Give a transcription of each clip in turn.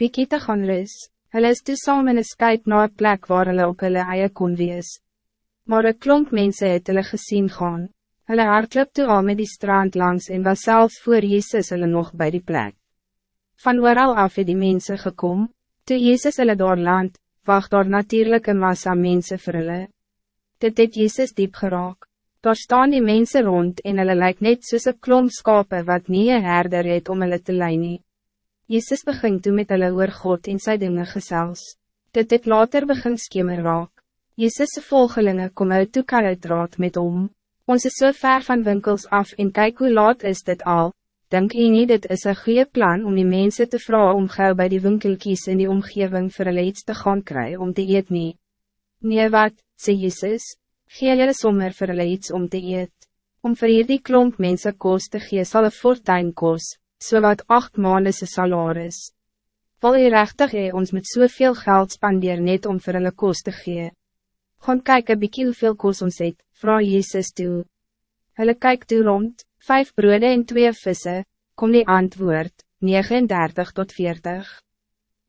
biekie te gaan rus. Hulle is toe saam in een skuip na een plek waar hulle op hulle eie kon wees. Maar een klomp mense het hulle gesien gaan. Hulle hardloop toe al met die strand langs en was zelfs voor Jezus hulle nog bij die plek. Van ooral af het die mense gekom, toe Jezus hulle daar land, wacht daar natuurlijke massa mense vir hulle. Dit het Jezus diep geraak. Daar staan die mensen rond en hulle lyk net soos een klomp skape wat nie een herder het om hulle te lei nie. Jezus begint toe met hulle oor God en sy dinge gesels. Dit het later begin skemer raak. Jezus' volgelingen kom uit toe uitraad met om. Ons is so ver van winkels af en kijk hoe laat is dit al. Denk je niet dit is een goede plan om die mensen te vragen om gauw bij die winkelkies in die omgeving voor hulle iets te gaan krijgen om te eet nie? Nee wat, sê Jezus, gee julle sommer vir hulle iets om te eet. Om vir hierdie klomp mense koos te gee sal een fortuin koos, so wat acht maanden se salaris. Wil jy rechtig hee ons met soveel geld spandeer net om vir hulle koos te gee? Gaan kyk een bykie hoeveel koos ons het, vraag Jezus toe. Hulle kyk toe rond, vijf broode en twee vissen, kom die antwoord, 39 tot 40.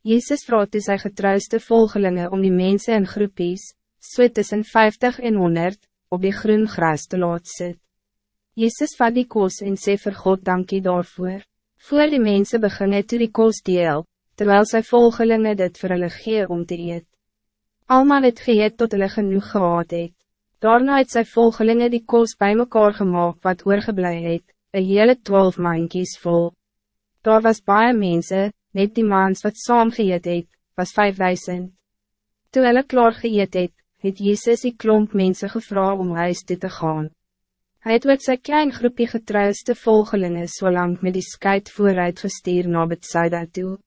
Jezus vraagt toe sy getrouwste volgelingen om die mensen in groepies, so tussen 50 en 100, op die groen gras te laat sit. Jezus vat die koos en sê vir God dankie daarvoor. Voor die mensen beginnen toe die koos deel, terwijl sy volgelinge dit vir hulle gee om te eet. Almal het geëet tot hulle genoeg gehad het. Daarna het sy volgelinge die koos bij mekaar gemaakt wat oorgeblij het, een hele twaalf mankies vol. Daar was baie mense, net die maans wat saam geëet het, was vijfduizend. Toe hulle klaar geëet het, het Jezus die klomp mensen gevra om huis toe te gaan. Hij het met sy klein groepje getrouwste volgelingen so lang met die skuit vooruit gestuur na Bethsaida toe.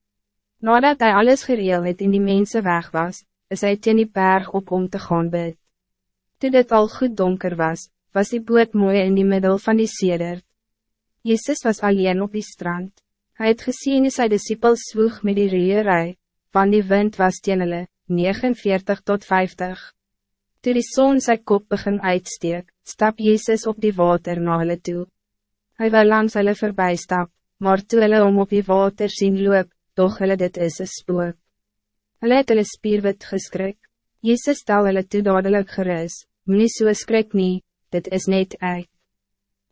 Nadat hij alles gereel het en die mensen weg was, is hij teen die berg op om te gaan bid. Toe dit al goed donker was, was die boot mooi in die middel van die seder. Jezus was alleen op die strand. Hij het gezien sy disciples swoeg met die reerij, van die wind was teen hulle, 49 tot 50. Toe die zon sy kop begin uitsteek, stap Jezus op die water na hulle toe. Hy wil langs hulle voorbij stap, maar toe hulle om op die water zien loop, toch hulle dit is een spook. Hulle het hulle spierwit geskrik. Jezus stel hulle toe dadelijk gerus, moet so skrik nie, dit is net ek.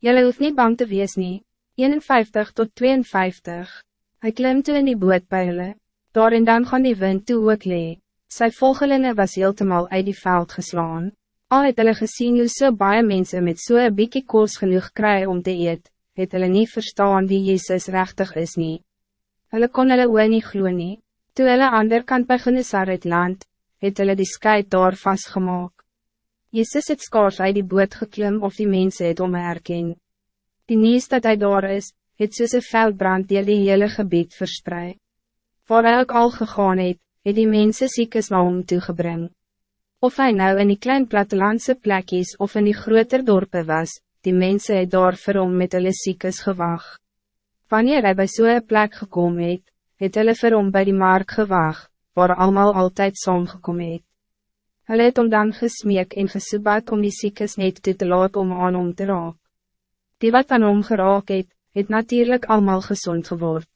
Julle hoef niet bang te wees nie, 51 tot 52. Hij klim toe in die boot by hulle, daar en dan gaan die wind toe ook lee. Sy volgelinge was heeltemal uit die veld geslaan. Al het hulle gesien hoe so baie mense met so een bykie koos genoeg kry om te eet, het hulle nie verstaan wie Jezus rechtig is nie. Hulle kon hulle oor nie glo nie. Toe hulle ander kant by Genesaret land, het hulle die skyt daar vastgemaak. Jezus het skaars uit die boot geklim of die mense het om herken. Die nieuws dat hij daar is, het soos een veldbrand die die hele gebied verspreid. Waar hy ook al gegaan het, het die mense siekes na hom toegebring. Of hij nou in die klein plattelandse plekjes of in die groter dorpen was, die mense het daar vir hom met hulle siekes gewag. Wanneer hij bij zo'n plek gekomen het, het hulle vir hom by die mark gewag, waar allemaal altijd saamgekom het. Hulle het om dan gesmeek en gesoebat om die siekes net toe te laat om aan hom te raak. Die wat aan hom geraak het, het natuurlijk allemaal gezond geword.